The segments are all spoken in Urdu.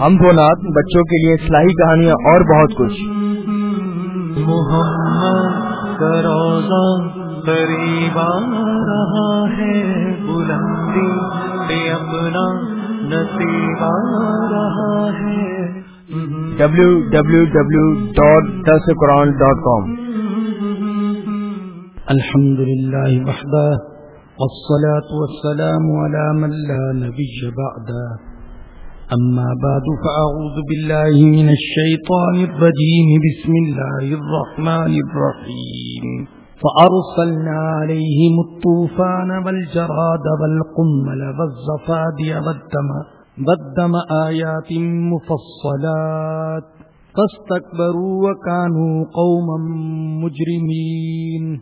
ہم دو نات بچوں کے لیے اصلاحی کہانیاں اور بہت کچھ۔ محمد روزہ قریب رہا ہے بلندی پہ اپنا نصیب رہا ہے۔ W W W dot this Quran dot com الحمد لله وحده والصلاة والسلام على من لا نبي بعده أما بعد، فأعوذ بالله من الشيطان الرجيم. بسم الله الرحمن الرحيم. فأرسلنا عليهم الطوفان والجراد والقمل والزفادي والدم والدم آيات مفصلات. فاستكبروا وكانوا قوما مجرمين.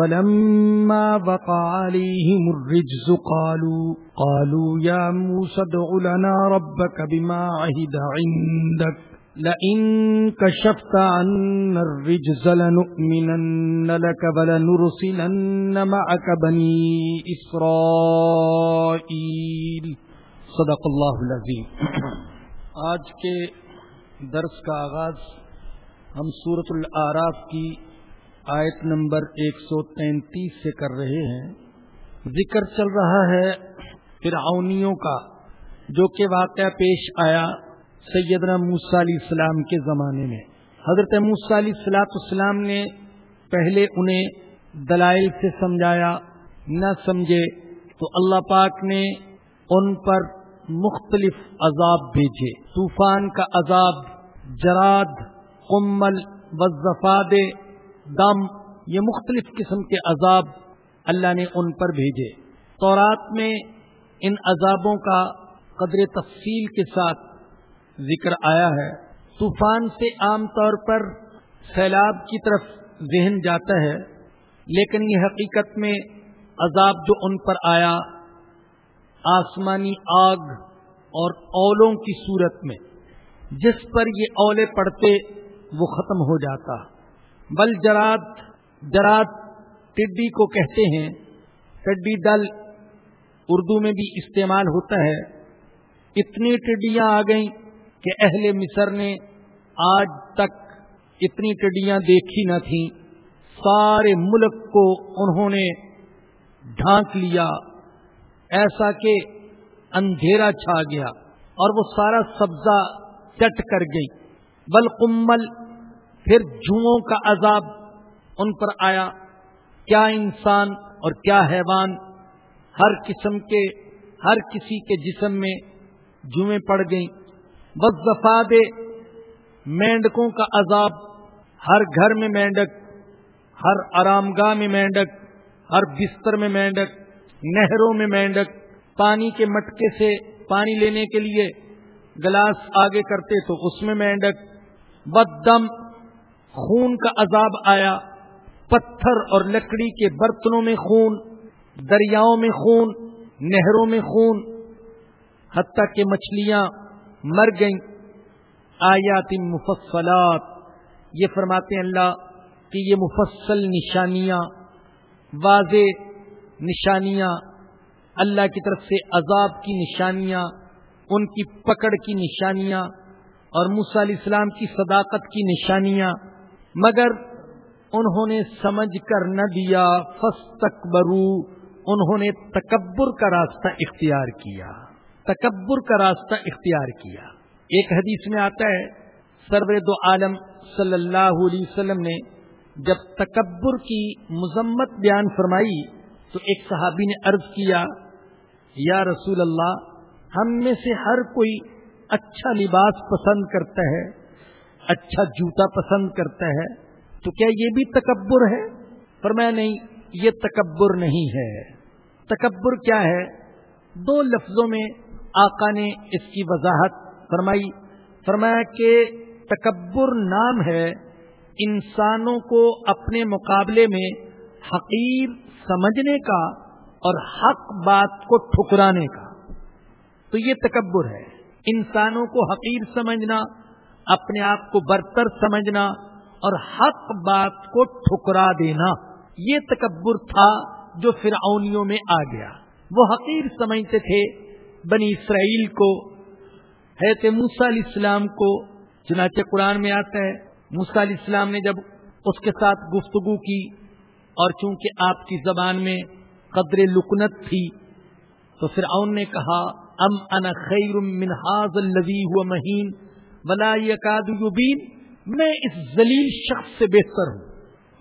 ولما وقع عليهم الرجز قالوا قالوا يا موسى ادع لنا ربك بما عهد عندك. لئن كشفت عنا الرجز لنؤمنن لك ولنرسلن معك بني إسرائيل. صدق اللہ العظیم آج کے درس کا آغاز ہم سورت العراف کی آیت نمبر ایک سو تینتیس سے کر رہے ہیں۔ ذکر چل رہا ہے فرعونیوں کا، جو کہ واقعہ پیش آیا سیدنا موسیٰ علیہ السلام کے زمانے میں۔ حضرت موسیٰ علیہ السلاۃ السلام نے پہلے انہیں دلائل سے سمجھایا، نہ سمجھے۔ تو اللہ پاک نے ان پر مختلف عذاب بھیجے۔ طوفان کا عذاب، جراد، قمل وزفاد دم، یہ مختلف قسم کے عذاب اللہ نے ان پر بھیجے۔ تورات میں ان عذابوں کا قدر تفصیل کے ساتھ ذکر آیا ہے۔ طوفان سے عام طور پر سیلاب کی طرف ذہن جاتا ہے، لیکن یہ حقیقت میں عذاب جو ان پر آیا، آسمانی آگ اور اولوں کی صورت میں، جس پر یہ اولے پڑتے، وہ ختم ہو جاتا۔ بل جراد جراد ٹڈی کو کہتے ہیں۔ ٹڈی دل اردو میں بھی استعمال ہوتا ہے۔ اتنی ٹڈیاں آ گئیں کہ اہل مصر نے آج تک اتنی ٹڈیاں دیکھی نہ تھیں۔ سارے ملک کو انہوں نے ڈھانک لیا۔ ایسا کہ اندھیرا چھا گیا اور وہ سارا سبزہ چٹ کر گئی بلکمل پھر جوں کا عذاب ان پر آیا۔ کیا انسان اور کیا حیوان ہر قسم کے، ہر کسی کے جسم میں جوئیں پڑ گئیں۔ بس زفاد مینڈکوں کا عذاب۔ ہر گھر میں مینڈک، ہر آرام گاہ میں مینڈک، ہر بستر میں مینڈک، نہروں میں مینڈک۔ پانی کے مٹکے سے پانی لینے کے لیے گلاس آگے کرتے تو اس میں مینڈک۔ بدم خون کا عذاب آیا، پتھر اور لکڑی کے برتنوں میں خون، دریاؤں میں خون، نہروں میں خون، حتیٰ کہ مچھلیاں مر گئیں۔ آیات مفصلات، یہ فرماتے ہیں اللہ کہ یہ مفصل نشانیاں، واضح نشانیاں، اللہ کی طرف سے عذاب کی نشانیاں، ان کی پکڑ کی نشانیاں اور موسیٰ علیہ السلام کی صداقت کی نشانیاں۔ مگر انہوں نے سمجھ کر نہ دیا فستکبرو انہوں نے تکبر کا راستہ اختیار کیا، تکبر کا راستہ اختیار کیا۔ ایک حدیث میں آتا ہے، سرور دو عالم صلی اللہ علیہ وسلم نے جب تکبر کی مذمت بیان فرمائی تو ایک صحابی نے عرض کیا، یا رسول اللہ، ہم میں سے ہر کوئی اچھا لباس پسند کرتا ہے۔ اچھا جوتا پسند کرتا ہے تو کیا یہ بھی تکبر ہے؟ پر میں نہیں، یہ تکبر نہیں ہے۔ تکبر کیا ہے؟ دو لفظوں میں آقا نے اس کی وضاحت فرمائی۔ فرمایا کہ تکبر نام ہے انسانوں کو اپنے مقابلے میں حقیر سمجھنے کا اور حق بات کو ٹھکرانے کا۔ تو یہ تکبر ہے۔ انسانوں کو حقیر سمجھنا اپنے آپ کو برتر سمجھنا اور حق بات کو ٹھکرا دینا۔ یہ تکبر تھا جو فرعونیوں میں آ گیا۔ وہ حقیر سمجھتے تھے بنی اسرائیل کو حیرت موسا علیہ السلام کو۔ چنانچہ قرآن میں آتا ہے موسا علیہ السلام نے جب اس کے ساتھ گفتگو کی اور چونکہ آپ کی زبان میں قدر لکنت تھی، تو پھر نے کہا، ام انا خیر من حاض الذي هو مہین؟ ولا يكاد يبين میں اس ذلیل شخص سے بہتر ہوں۔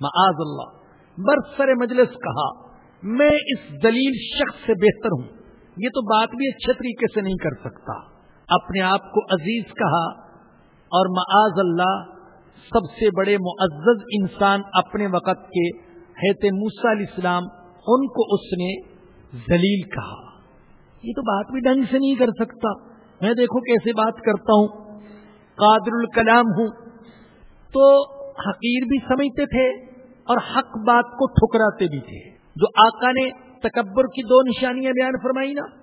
معاذ اللہ برسر مجلس کہا، میں اس ذلیل شخص سے بہتر ہوں۔ یہ تو بات بھی اچھے طریقے سے نہیں کر سکتا۔ اپنے آپ کو عزیز کہا، اور معاذ اللہ، سب سے بڑے معزز انسان اپنے وقت کے حیت موسا علیہ السلام، ان کو اس نے ذلیل کہا۔ یہ تو بات بھی ڈنگ سے نہیں کر سکتا۔ میں دیکھو کیسے بات کرتا ہوں۔ قادر الکلام ہوں۔ تو حقیر بھی سمجھتے تھے اور حق بات کو ٹھکراتے بھی تھے۔ جو آقا نے تکبر کی دو نشانیاں بیان فرمائی نا،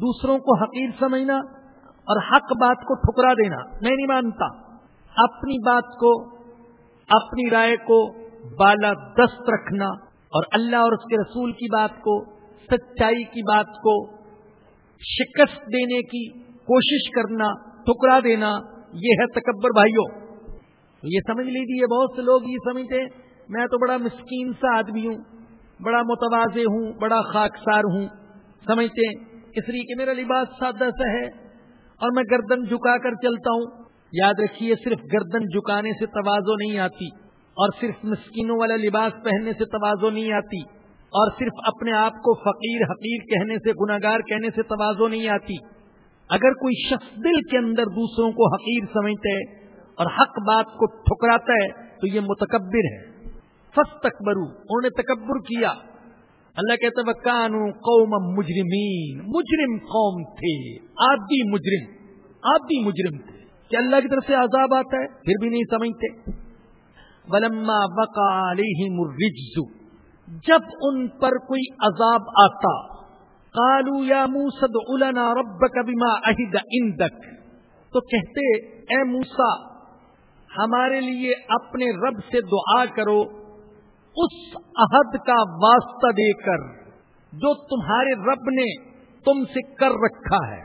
دوسروں کو حقیر سمجھنا اور حق بات کو ٹھکرا دینا، میں نہیں مانتا۔ اپنی بات کو، اپنی رائے کو بالا دست رکھنا اور اللہ اور اس کے رسول کی بات کو، سچائی کی بات کو شکست دینے کی کوشش کرنا ٹکرا دینا یہ ہے تکبر بھائیوں۔ یہ سمجھ لیجیے بہت سے لوگ یہ سمجھتے میں تو بڑا مسکین سا آدمی ہوں، بڑا متوازے ہوں، بڑا خاکسار ہوں۔ سمجھتے اس لیے کہ میرا لباس سادہ سا ہے اور میں گردن جھکا کر چلتا ہوں۔ یاد رکھیے، صرف گردن جھکانے سے توازو نہیں آتی اور صرف مسکینوں والا لباس پہننے سے توازو نہیں آتی اور صرف اپنے آپ کو فقیر حقیر کہنے سے گناگار کہنے سے توازو نہیں آتی۔ اگر کوئی شخص دل کے اندر دوسروں کو حقیر سمجھتا ہے اور حق بات کو ٹھکراتا ہے، تو یہ متکبر ہے۔ فس تکبرو انہوں نے تکبر کیا۔ اللہ کہتے وہ کانو قوم مجرمین مجرم قوم تھے۔ آدی مجرم۔ آدی مجرم تھے۔ کہ اللہ کی طرف سے عذاب آتا ہے، پھر بھی نہیں سمجھتے۔ ولما وقع علیہم الرجز۔ جب ان پر کوئی عذاب آتا کالو یا موسد النا رب بما عہد اندک تو کہتے، اے موسا ہمارے لیے اپنے رب سے دعا کرو، اس عہد کا واسطہ دے کر جو تمہارے رب نے تم سے کر رکھا ہے۔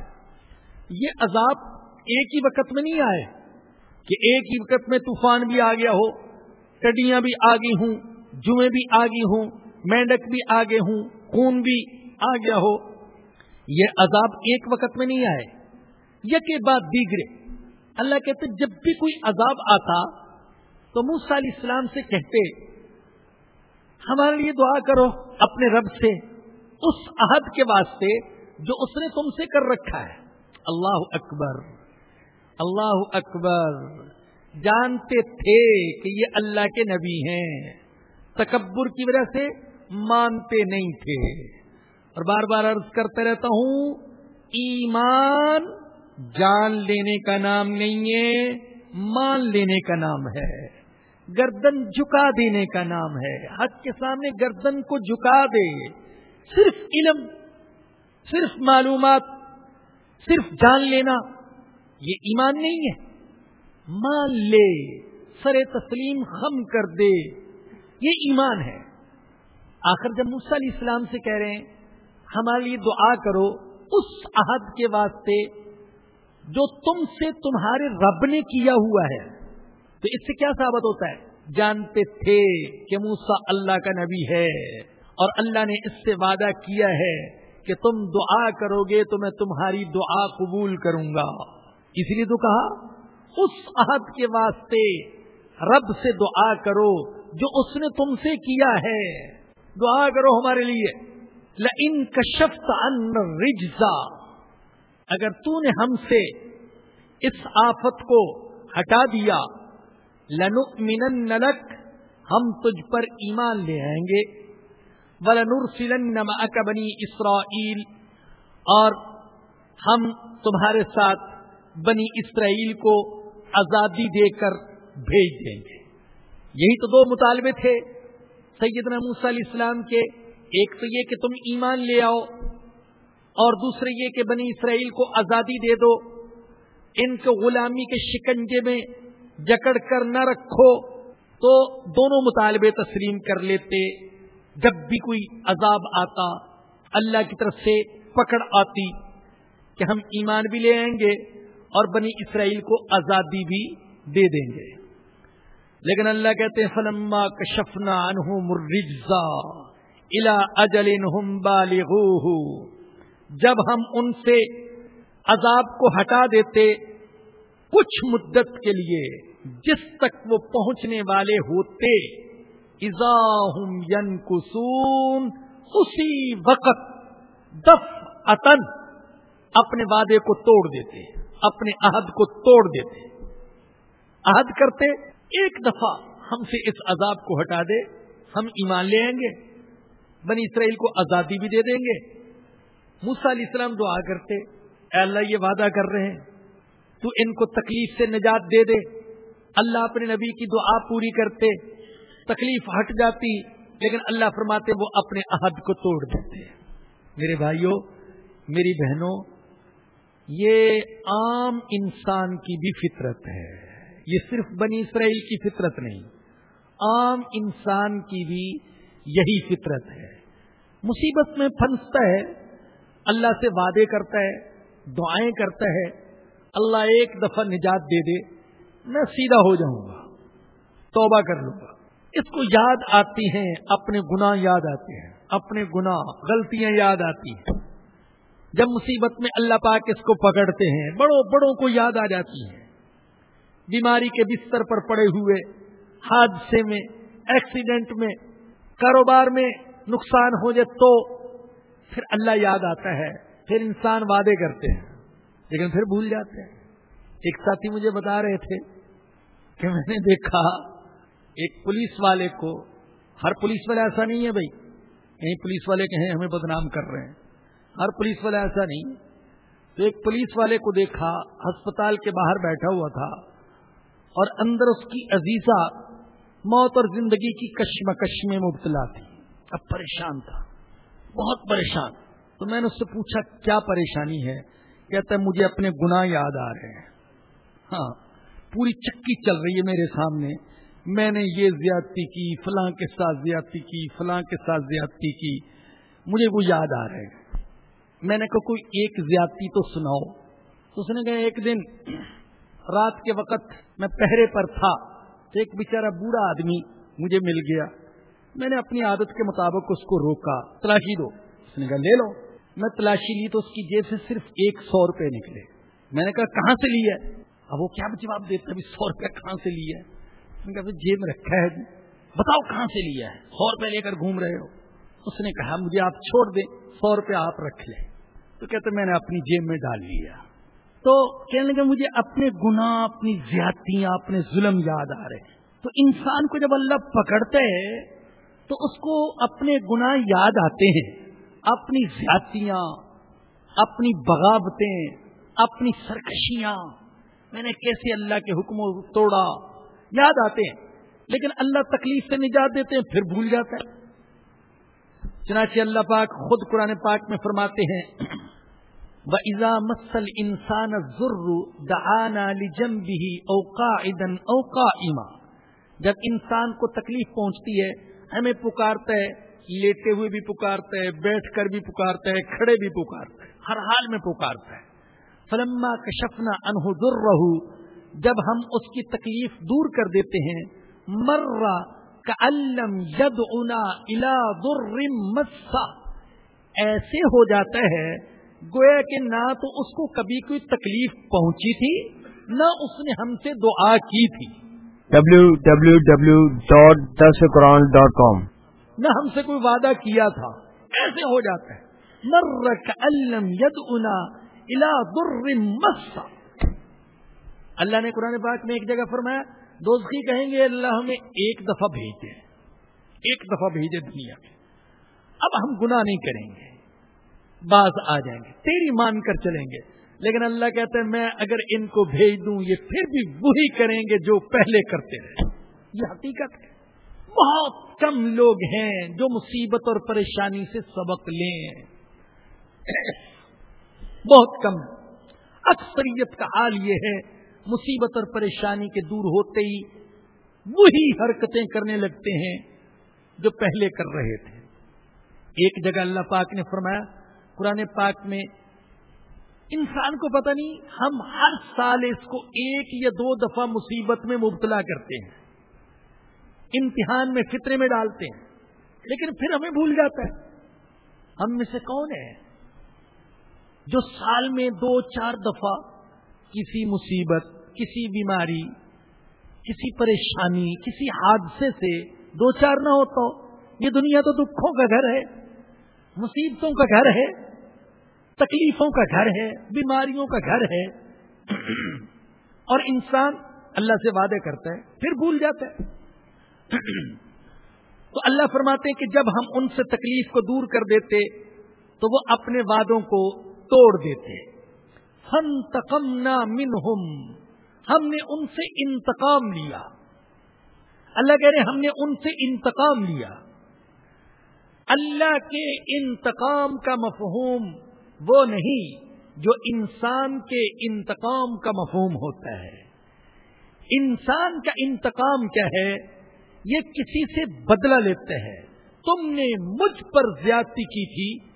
یہ عذاب ایک ہی وقت میں نہیں آئے کہ ایک ہی وقت میں طوفان بھی آ گیا ہو، ٹڈیاں بھی آگے ہوں، جوئیں بھی آگے ہوں، مینڈک بھی آگے ہوں، خون بھی آ گیا ہو، یہ عذاب ایک وقت میں نہیں آئے۔ یک بعد دیگرے۔ اللہ کہتے، جب بھی کوئی عذاب آتا تو موسا علیہ السلام سے کہتے، ہمارے لیے دعا کرو اپنے رب سے، اس عہد کے واسطے جو اس نے تم سے کر رکھا ہے۔ اللہ اکبر۔ اللہ اکبر۔ جانتے تھے کہ یہ اللہ کے نبی ہیں۔ تکبر کی وجہ سے مانتے نہیں تھے۔ اور بار بار عرض کرتے رہتا ہوں، ایمان جان لینے کا نام نہیں ہے، مان لینے کا نام ہے، گردن جھکا دینے کا نام ہے، حق کے سامنے گردن کو جھکا دے، صرف علم، صرف معلومات، صرف جان لینا، یہ ایمان نہیں ہے۔ مان لے، سر تسلیم خم کر دے، یہ ایمان ہے۔ آخر جب موسیٰ علیہ السلام سے کہہ رہے ہیں ہمارے لیے دعا کرو اس عہد کے واسطے جو تم سے تمہارے رب نے کیا ہوا ہے۔ تو اس سے کیا ثابت ہوتا ہے؟ جانتے تھے کہ موسا اللہ کا نبی ہے اور اللہ نے اس سے وعدہ کیا ہے کہ تم دعا کرو گے تو میں تمہاری دعا قبول کروں گا۔ اس لیے تو کہا، اس عہد کے واسطے رب سے دعا کرو جو اس نے تم سے کیا ہے۔ دعا کرو ہمارے لیے۔ ان کشفت ان رجزا اگر تو نے ہم سے اس آفت کو ہٹا دیا لنو من نلک ہم تجھ پر ایمان لے آئیں گے ولنور سلن بنی اسرائیل، اور ہم تمہارے ساتھ بنی اسرائیل کو آزادی دے کر بھیج دیں گے۔ یہی تو دو مطالبے تھے سیدنا موسیٰ علیہ السلام کے۔ ایک تو یہ کہ تم ایمان لے آؤ اور دوسرے یہ کہ بنی اسرائیل کو آزادی دے دو، ان کو غلامی کے شکنجے میں جکڑ کر نہ رکھو۔ تو دونوں مطالبے تسلیم کر لیتے، جب بھی کوئی عذاب آتا، اللہ کی طرف سے پکڑ آتی کہ ہم ایمان بھی لے آئیں گے اور بنی اسرائیل کو آزادی بھی دے دیں گے۔ لیکن اللہ کہتے ہیں، فلما کشفنا مرجزا الا اجل جب ہم ان سے عذاب کو ہٹا دیتے کچھ مدت کے لیے، جس تک وہ پہنچنے والے ہوتے ین کسون اسی وقت دف اتن اپنے وعدے کو توڑ دیتے، اپنے عہد کو توڑ دیتے۔ عہد کرتے، ایک دفعہ ہم سے اس عذاب کو ہٹا دے، ہم ایمان لے آئیں گے۔ بنی اسرائیل کو آزادی بھی دے دیں گے۔ موسا علیہ السلام دعا کرتے، اے اللہ یہ وعدہ کر رہے ہیں، تو ان کو تکلیف سے نجات دے دے۔ اللہ اپنے نبی کی دعا پوری کرتے، تکلیف ہٹ جاتی، لیکن اللہ فرماتے وہ اپنے عہد کو توڑ دیتے۔ میرے بھائیوں میری بہنوں، یہ عام انسان کی بھی فطرت ہے۔ یہ صرف بنی اسرائیل کی فطرت نہیں، عام انسان کی بھی یہی فطرت ہے۔ مصیبت میں پھنستا ہے، اللہ سے وعدے کرتا ہے، دعائیں کرتا ہے، اللہ ایک دفعہ نجات دے دے، میں سیدھا ہو جاؤں گا، توبہ کر لوں گا۔ اس کو یاد آتی ہیں، اپنے گناہ یاد آتے ہیں، اپنے گناہ، غلطیاں یاد آتی ہیں۔ جب مصیبت میں اللہ پاک اس کو پکڑتے ہیں، بڑوں بڑوں کو یاد آ جاتی ہیں۔ بیماری کے بستر پر پڑے ہوئے، حادثے میں، ایکسیڈنٹ میں، کاروبار میں نقصان ہو جائے تو پھر اللہ یاد آتا ہے، پھر انسان وعدے کرتے ہیں۔ لیکن پھر بھول جاتے ہیں۔ ایک ساتھی مجھے بتا رہے تھے کہ میں نے دیکھا ایک پولیس والے کو، ہر پولیس والے ایسا نہیں ہے بھائی۔ کہیں پولیس والے کہیں ہمیں بدنام کر رہے ہیں۔ ہر پولیس والے ایسا نہیں۔ تو ایک پولیس والے کو دیکھا، ہسپتال کے باہر بیٹھا ہوا تھا۔ اور اندر اس کی عزیزہ موت اور زندگی کی کشمکش میں مبتلا تھی۔ اب پریشان تھا، بہت پریشان۔ تو میں نے اس سے پوچھا، کیا پریشانی ہے؟ کہتا ہے، مجھے اپنے گناہ یاد آ رہے ہیں۔ ہاں پوری چکی چل رہی ہے میرے سامنے۔ میں نے یہ زیادتی کی، فلاں کے ساتھ زیادتی کی، فلاں کے ساتھ زیادتی کی، مجھے وہ یاد آ رہے ہیں۔ میں نے کہا، کوئی ایک زیادتی تو سناؤ۔ تو اس نے کہا، ایک دن رات کے وقت میں پہرے پر تھا، ایک بیچارہ بوڑھا آدمی مجھے مل گیا۔ میں نے اپنی عادت کے مطابق اس کو روکا۔ تلاشی دو۔ اس نے کہا، لے لو۔ میں تلاشی لی تو اس کی جیب سے صرف ایک سو روپے نکلے۔ میں نے کہا، کہاں سے لی ہے؟ اب وہ کیا جواب دیتا ابھی سو روپے کہاں سے لی ہے؟ کہا، جیب میں رکھا ہے جی۔ بتاؤ کہاں سے لیا ہے؟ سو روپے لے کر گھوم رہے ہو۔ اس نے کہا، مجھے آپ چھوڑ دیں۔ سو روپے آپ رکھ لیں۔ تو کہتے، میں نے اپنی جیب میں ڈال لیا۔ تو کہنے لگے، مجھے اپنے گناہ، اپنی زیادتیاں، اپنے ظلم یاد آ رہے تو انسان کو جب اللہ پکڑتے ہے تو اس کو اپنے گناہ یاد آتے ہیں، اپنی زیادتیاں اپنی بغاوتیں، اپنی سرکشیاں۔ میں نے کیسے اللہ کے حکم توڑا؟ یاد آتے ہیں۔ لیکن اللہ تکلیف سے نجات دیتے ہیں، پھر بھول جاتا ہے۔ چنانچہ اللہ پاک خود قرآن پاک میں فرماتے ہیں و ازا مسل انسان ضرور دعانا لجم بھی اوقا ادن اوقا جب انسان کو تکلیف پہنچتی ہے ہمیں پکارتا ہے، لیٹے ہوئے بھی پکارتا ہے، بیٹھ کر بھی پکارتا ہے، کھڑے بھی پکارتا ہے، ہر حال میں پکارتا ہے۔ فلما کشفنا انہ رہو جب ہم اس کی تکلیف دور کر دیتے ہیں مرا کلم ید انا الا مسا ایسے ہو جاتا ہے، گویا کہ نہ تو اس کو کبھی کوئی تکلیف پہنچی تھی، نہ اس نے ہم سے دعا کی تھی۔ ڈبلو ڈاٹ کام نہ ہم سے کوئی وعدہ کیا تھا، ایسے ہو جاتا ہے۔ مرک علم ید انا الا مسا اللہ نے قرآن پاک میں ایک جگہ فرمایا دوستی کہیں گے، اللہ ہمیں ایک دفعہ بھیجے۔ ایک دفعہ بھیجے دنیا میں۔ اب ہم گناہ نہیں کریں گے۔ باز آ جائیں گے۔ تیری مان کر چلیں گے۔ لیکن اللہ کہتے ہیں میں اگر ان کو بھیج دوں، یہ پھر بھی وہی کریں گے جو پہلے کرتے رہے. یہ حقیقت ہے۔ بہت کم لوگ ہیں جو مصیبت اور پریشانی سے سبق لیں۔ بہت کم۔ اکثریت کا حال یہ ہے، مصیبت اور پریشانی کے دور ہوتے ہی وہی حرکتیں کرنے لگتے ہیں جو پہلے کر رہے تھے۔ ایک جگہ اللہ پاک نے فرمایا، قرآن پاک میں انسان کو پتہ نہیں، ہم ہر سال اس کو ایک یا دو دفعہ مصیبت میں مبتلا کرتے ہیں۔ امتحان میں فطرے میں ڈالتے ہیں۔ لیکن پھر ہمیں بھول جاتا ہے۔ ہم میں سے کون ہے جو سال میں دو، چار دفعہ کسی مصیبت، کسی بیماری، کسی پریشانی، کسی حادثے سے دو، چار نہ ہوتا یہ دنیا تو دکھوں کا گھر ہے، مصیبتوں کا گھر ہے۔ تکلیفوں کا گھر ہے، بیماریوں کا گھر ہے۔ اور انسان اللہ سے وعدے کرتا ہے، پھر بھول جاتا ہے۔ تو اللہ فرماتے ہیں کہ جب ہم ان سے تکلیف کو دور کر دیتے، تو وہ اپنے وعدوں کو توڑ دیتے۔ ہم تکم نہ ہم نے ان سے انتقام لیا۔ اللہ کہہ رہے ہم نے ان سے انتقام لیا۔ اللہ کے انتقام کا مفہوم وہ نہیں جو انسان کے انتقام کا مفہوم ہوتا ہے۔ انسان کا انتقام کیا ہے؟ یہ کسی سے بدلہ لیتے ہیں۔ تم نے مجھ پر زیادتی کی تھی،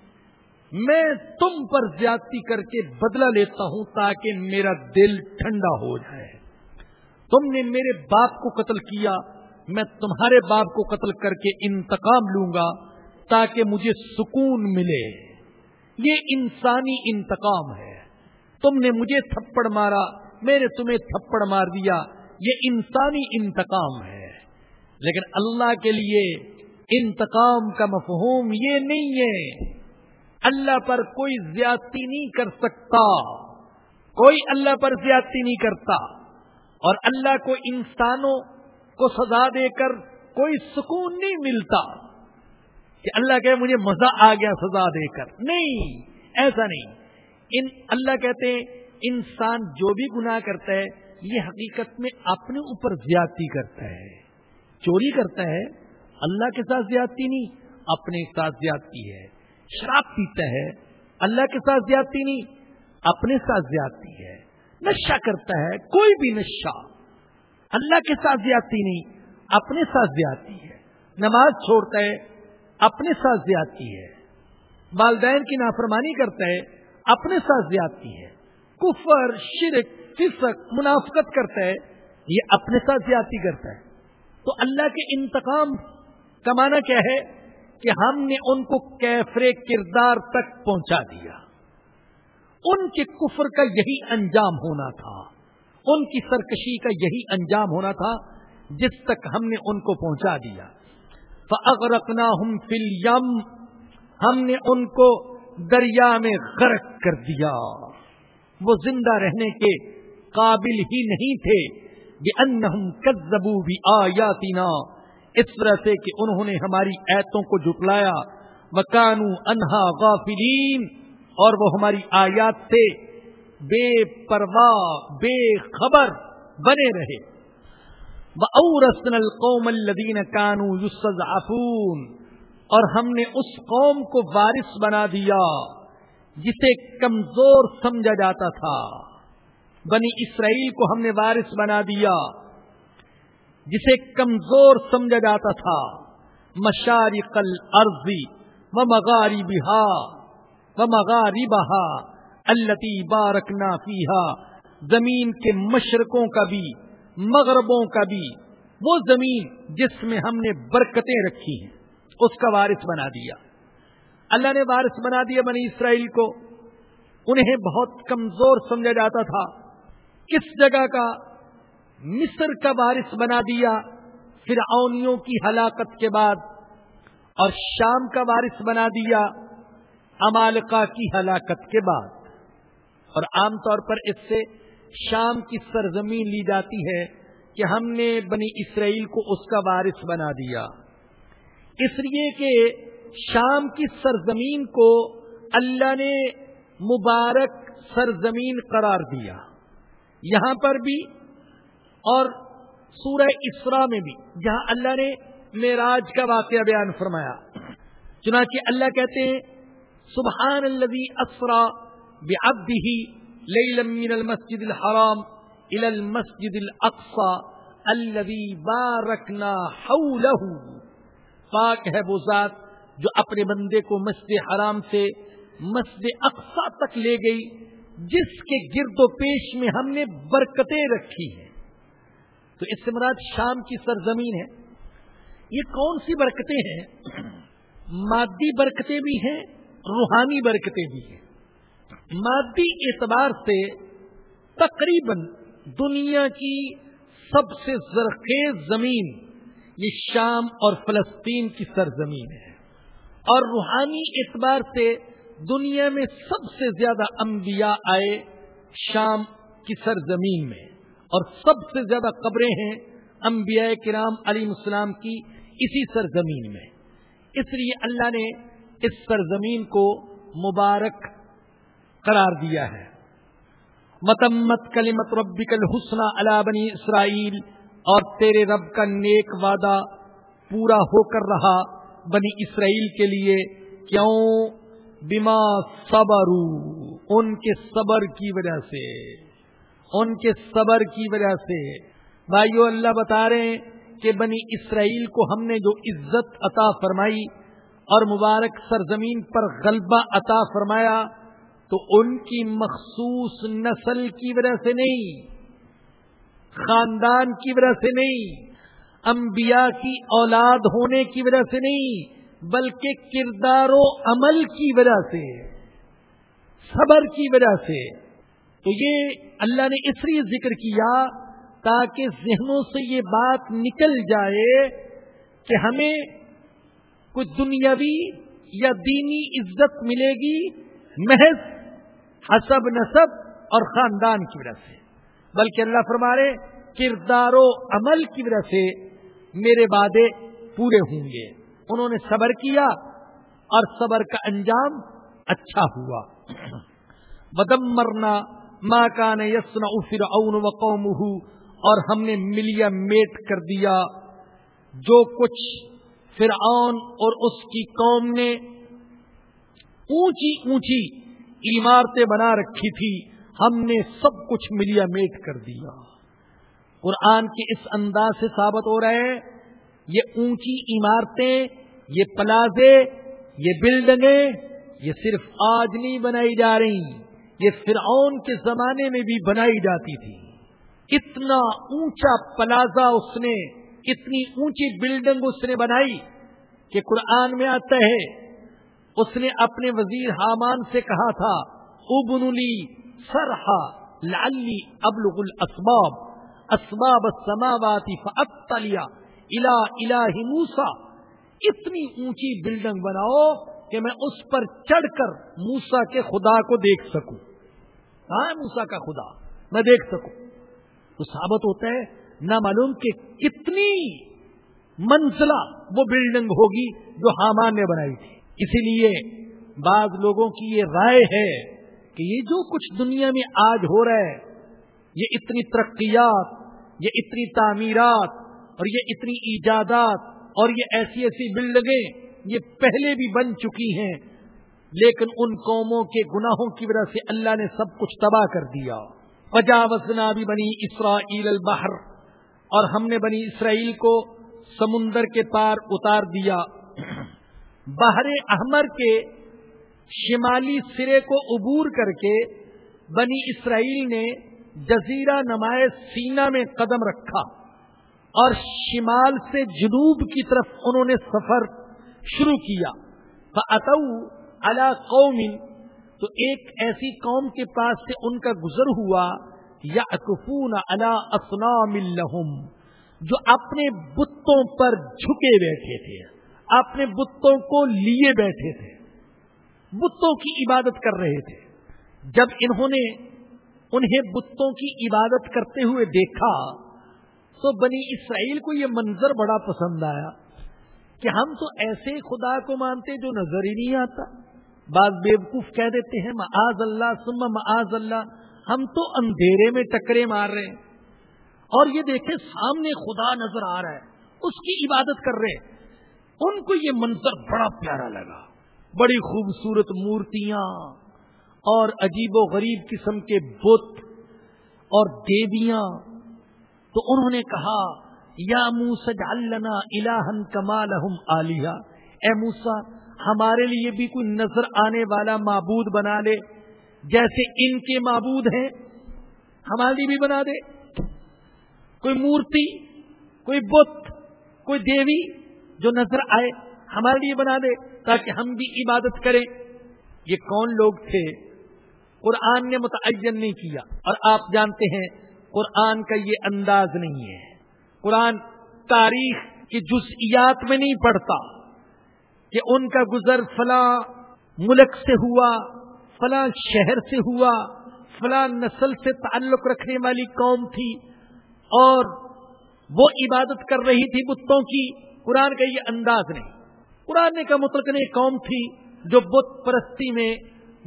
میں تم پر زیادتی کر کے بدلہ لیتا ہوں تاکہ میرا دل ٹھنڈا ہو جائے۔ تم نے میرے باپ کو قتل کیا، میں تمہارے باپ کو قتل کر کے انتقام لوں گا تاکہ مجھے سکون ملے۔ یہ انسانی انتقام ہے۔ تم نے مجھے تھپڑ مارا میرے تمہیں تھپڑ مار دیا۔ یہ انسانی انتقام ہے۔ لیکن اللہ کے لیے انتقام کا مفہوم یہ نہیں ہے۔ اللہ پر کوئی زیادتی نہیں کر سکتا۔ کوئی اللہ پر زیادتی نہیں کرتا۔ اور اللہ کو انسانوں کو سزا دے کر کوئی سکون نہیں ملتا۔ کہ اللہ کہ مجھے مزہ آ گیا سزا دے کر۔ نہیں، ایسا نہیں۔ ان، اللہ کہتے ہیں، انسان جو بھی گناہ کرتا ہے، یہ حقیقت میں اپنے اوپر زیادتی کرتا ہے۔ چوری کرتا ہے، اللہ کے ساتھ زیادتی نہیں، اپنے ساتھ زیادتی ہے۔ شراب پیتا ہے، اللہ کے ساتھ زیادتی نہیں، اپنے ساتھ زیادتی ہے۔ نشہ کرتا ہے، کوئی بھی نشہ۔ اللہ کے ساتھ زیادتی نہیں، اپنے ساتھ زیادتی ہے۔ نماز چھوڑتا ہے اپنے ساتھ زیادتی ہے۔ والدین کی نافرمانی کرتا ہے اپنے ساتھ زیادتی ہے۔ کفر، شرک، فسق، منافقت کرتا ہے یہ اپنے ساتھ زیادتی کرتا ہے تو اللہ کے انتقام کا معنی کیا ہے؟ کہ ہم نے ان کو کیفر کردار تک پہنچا دیا۔ ان کے کفر کا یہی انجام ہونا تھا۔ ان کی سرکشی کا یہی انجام ہونا تھا، جس تک ہم نے ان کو پہنچا دیا۔ اغرقنا ہم فل یم ہم نے ان کو دریا میں غرق کر دیا۔ وہ زندہ رہنے کے قابل ہی نہیں تھے۔ یہ ان کزبو بھی آیاتینا اس طرح سے کہ انہوں نے ہماری ایتوں کو جٹلایا مکانو انہا غافلین اور وہ ہماری آیات سے بے پرواہ، بے خبر بنے رہے۔ القوم الدین کانو یوسز اور ہم نے اس قوم کو وارث بنا دیا، جسے کمزور سمجھا جاتا تھا۔ بنی اسرائیل کو ہم نے وارث بنا دیا، جسے کمزور سمجھا جاتا تھا۔ مشاری کل عرضی و مغاری بہا و مغاری بہا التی بارکنا فیحا زمین کے مشرقوں کا بھی مغربوں کا بھی وہ زمین جس میں ہم نے برکتیں رکھی ہیں، اس کا وارث بنا دیا۔ اللہ نے وارث بنا دیا بنی اسرائیل کو۔ انہیں بہت کمزور سمجھا جاتا تھا۔ کس جگہ کا مصر کا وارث بنا دیا، فرعونیوں کی ہلاکت کے بعد۔ اور شام کا وارث بنا دیا امالکا کی ہلاکت کے بعد۔ اور عام طور پر اس سے شام کی سرزمین لی جاتی ہے کہ ہم نے بنی اسرائیل کو اس کا وارث بنا دیا۔ اس لیے کہ شام کی سرزمین کو اللہ نے مبارک سرزمین قرار دیا۔ یہاں پر بھی اور سورہ اسرا میں بھی۔ جہاں اللہ نے معراج کا واقعہ بیان فرمایا۔ چنانچہ اللہ کہتے ہیں، سبحان الذي اسرا بعبده ليلا من المسجد الحرام الى المسجد الاقصى الذي باركنا حوله. پاک ہے وہ ذات جو اپنے بندے کو مسجد حرام سے مسجد اقصا تک لے گئی، جس کے گرد و پیش میں ہم نے برکتیں رکھی ہیں۔ تو اس سے مراد شام کی سرزمین ہے۔ یہ کون سی برکتیں ہیں؟ مادی برکتیں بھی ہیں، روحانی برکتیں بھی ہیں۔ مادی اعتبار سے تقریباً دنیا کی سب سے زرخیز زمین یہ شام اور فلسطین کی سرزمین ہے۔ اور روحانی اعتبار سے دنیا میں سب سے زیادہ انبیاء آئے شام کی سرزمین میں۔ اور سب سے زیادہ قبریں ہیں انبیاء کرام علی السلام کی اسی سرزمین میں۔ اس لیے اللہ نے اس سرزمین کو مبارک قرار دیا ہے۔ متمت کلیمت ربی کل حسن بنی اسرائیل، اور تیرے رب کا نیک وعدہ پورا ہو کر رہا بنی اسرائیل کے لیے۔ کیوں؟ بیما صبر ان کے صبر کی وجہ سے۔ ان کے صبر کی وجہ سے۔ بھائیو، اللہ بتا رہے ہیں کہ بنی اسرائیل کو ہم نے جو عزت عطا فرمائی اور مبارک سرزمین پر غلبہ عطا فرمایا تو ان کی مخصوص نسل کی وجہ سے نہیں، خاندان کی وجہ سے نہیں، انبیاء کی اولاد ہونے کی وجہ سے نہیں، بلکہ کردار و عمل کی وجہ سے، صبر کی وجہ سے۔ تو یہ اللہ نے اس لیے ذکر کیا تاکہ ذہنوں سے یہ بات نکل جائے کہ ہمیں کچھ دنیاوی یا دینی عزت ملے گی، محض حسب نصب اور خاندان کی وجہ سے۔ بلکہ اللہ فرمارے کردار و عمل کی وجہ سے میرے وعدے پورے ہوں گے۔ انہوں نے صبر کیا اور صبر کا انجام اچھا ہوا۔ بدم مرنا ماں کا نے یسنا افر اون و قوم اور ہم نے ملیا میٹ کر دیا۔ جو کچھ فرعون اور اس کی قوم نے اونچی اونچی عمارتیں بنا رکھی تھی، ہم نے سب کچھ ملیا میٹ کر دیا۔ قرآن کے اس انداز سے ثابت ہو رہے ہیں یہ اونچی عمارتیں، یہ پلازے، یہ بلڈنگیں، یہ صرف آج نہیں بنائی جا رہی، یہ فرعون کے زمانے میں بھی بنائی جاتی تھی۔ اتنا اونچا پلازا اس نے، اتنی اونچی بلڈنگ اس نے بنائی کہ قرآن میں آتا ہے اس نے اپنے وزیر حامان سے کہا تھا، ابن لی سرحا لالی ابلغ الاسباب، اسباب السماوات فاطلیا الا الہ موسا اتنی اونچی بلڈنگ بناؤ کہ میں اس پر چڑھ کر موسا کے خدا کو دیکھ سکوں۔ ہاں موسا کا خدا، میں دیکھ سکوں۔ تو ثابت ہوتا ہے، نہ معلوم کہ کتنی منزلہ وہ بلڈنگ ہوگی جو حامان نے بنائی تھی۔ اسی لیے بعض لوگوں کی یہ رائے ہے کہ یہ جو کچھ دنیا میں آج ہو رہا ہے، یہ اتنی ترقیات، یہ اتنی تعمیرات اور یہ اتنی ایجادات اور یہ ایسی ایسی بلڈنگیں یہ پہلے بھی بن چکی ہیں، لیکن ان قوموں کے گناہوں کی وجہ سے اللہ نے سب کچھ تباہ کر دیا۔ وجا بھی بنی اسرائیل البحر اور ہم نے بنی اسرائیل کو سمندر کے پار اتار دیا۔ بحر احمر کے شمالی سرے کو عبور کر کے بنی اسرائیل نے جزیرہ نمائے سینا میں قدم رکھا اور شمال سے جنوب کی طرف انہوں نے سفر شروع کیا۔ اتو اللہ قوم، تو ایک ایسی قوم کے پاس سے ان کا گزر ہوا یا اکفون اللہ اسلام جو اپنے بتوں پر جھکے بیٹھے تھے۔ اپنے بتوں کو لیے بیٹھے تھے۔ بتوں کی عبادت کر رہے تھے۔ جب انہوں نے انہیں بتوں کی عبادت کرتے ہوئے دیکھا، تو بنی اسرائیل کو یہ منظر بڑا پسند آیا کہ ہم تو ایسے خدا کو مانتے جو نظر ہی نہیں آتا۔ بعض بیوقوف کہہ دیتے ہیں، معاذ اللہ سم معاذ اللہ، ہم تو اندھیرے میں ٹکرے مار رہے ہیں۔ اور یہ دیکھیں، سامنے خدا نظر آ رہا ہے، اس کی عبادت کر رہے ہیں۔ ان کو یہ منظر بڑا پیارا لگا۔ بڑی خوبصورت مورتیاں اور عجیب و غریب قسم کے بت اور دیویاں۔ تو انہوں نے کہا، یا موسا جلنا الہن کمال عالیہ اے موسا ہمارے لیے بھی کوئی نظر آنے والا معبود بنا لے۔ جیسے ان کے معبود ہیں، ہمارے لیے بھی بنا دے۔ کوئی مورتی، کوئی بت، کوئی دیوی جو نظر آئے، ہمارے لیے بنا دے، تاکہ ہم بھی عبادت کریں۔ یہ کون لوگ تھے؟ قرآن نے متعین نہیں کیا۔ اور آپ جانتے ہیں، قرآن کا یہ انداز نہیں ہے۔ قرآن تاریخ کی جزئیات میں نہیں پڑھتا کہ ان کا گزر فلاں ملک سے ہوا، فلاں شہر سے ہوا، فلاں نسل سے تعلق رکھنے والی قوم تھی اور وہ عبادت کر رہی تھی بتوں کی۔ قرآن کا یہ انداز نہیں۔ قرآن نے کا مطلق نے قوم تھی جو بت پرستی میں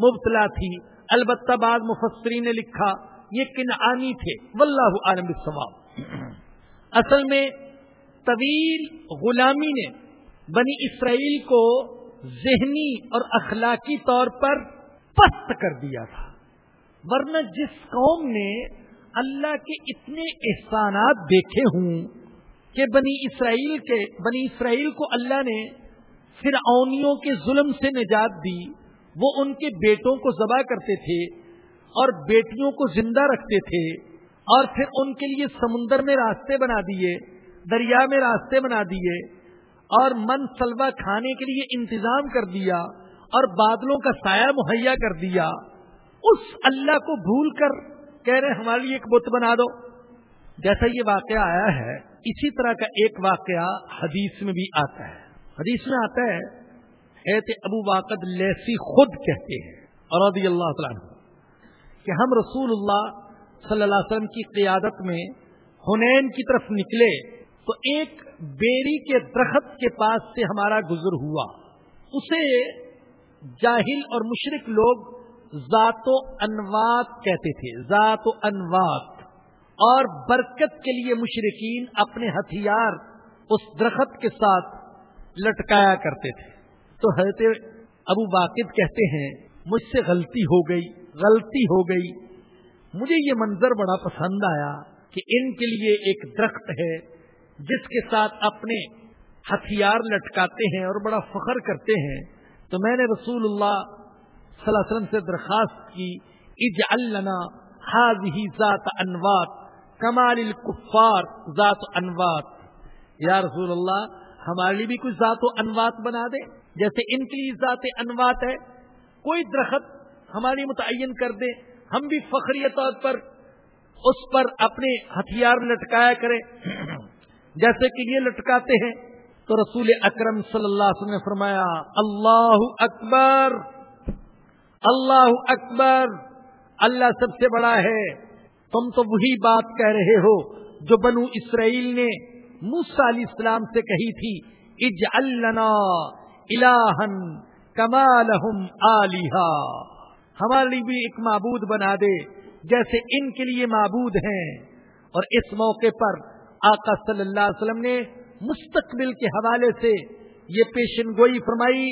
مبتلا تھی۔ البتہ بعد مفسرین نے لکھا، یہ کنعانی تھے۔ واللہ عالم السواب اصل میں طویل غلامی نے بنی اسرائیل کو ذہنی اور اخلاقی طور پر پست کر دیا تھا۔ ورنہ جس قوم نے اللہ کے اتنے احسانات دیکھے ہوں کہ بنی اسرائیل کے بنی اسرائیل کو اللہ نے فرعونیوں کے ظلم سے نجات دی، وہ ان کے بیٹوں کو ذبح کرتے تھے اور بیٹیوں کو زندہ رکھتے تھے اور پھر ان کے لیے سمندر میں راستے بنا دیے، دریا میں راستے بنا دیے اور من سلوا کھانے کے لیے انتظام کر دیا اور بادلوں کا سایہ مہیا کر دیا۔ اس اللہ کو بھول کر کہہ رہے ہمارے لیے ایک بت بنا دو۔ جیسا یہ واقعہ آیا ہے اسی طرح کا ایک واقعہ حدیث میں بھی آتا ہے۔ حدیث میں آتا ہے ابو واقد لیسی خود کہتے ہیں اور رضی اللہ تعالیٰ کہ ہم رسول اللہ صلی اللہ علیہ وسلم کی قیادت میں ہنین کی طرف نکلے تو ایک بیری کے درخت کے پاس سے ہمارا گزر ہوا۔ اسے جاہل اور مشرق لوگ ذات و انوات کہتے تھے۔ ذات و انوات۔ اور برکت کے لیے مشرقین اپنے ہتھیار اس درخت کے ساتھ لٹکایا کرتے تھے۔ تو حضرت ابو باقد کہتے ہیں، مجھ سے غلطی ہو گئی، غلطی ہو گئی۔ مجھے یہ منظر بڑا پسند آیا کہ ان کے لیے ایک درخت ہے، جس کے ساتھ اپنے ہتھیار لٹکاتے ہیں اور بڑا فخر کرتے ہیں۔ تو میں نے رسول اللہ صلی اللہ علیہ وسلم سے درخواست کی اج اللہ ہی ذات انوات کمال الکفار، ذات و انوات۔ یا رسول اللہ، ہمارے لیے بھی کچھ ذات و انوات بنا دے۔ جیسے ان کے لیے ذات انوات ہے، کوئی درخت ہماری متعین کر دیں ہم بھی فخری طور پر اس پر اپنے ہتھیار لٹکایا کریں۔ جیسے کہ یہ لٹکاتے ہیں، تو رسول اکرم صلی اللہ علیہ وسلم نے فرمایا، اللہ اکبر اللہ اکبر، اللہ سب سے بڑا ہے۔ تم تو وہی بات کہہ رہے ہو جو بنو اسرائیل نے موسا علیہ السلام سے کہی تھی اج الہن کمالہم آلیہ ہمارے لیے بھی ایک معبود بنا دے جیسے ان کے لیے معبود ہیں۔ اور اس موقع پر آقا صلی اللہ علیہ وسلم نے مستقبل کے حوالے سے یہ پیشن گوئی فرمائی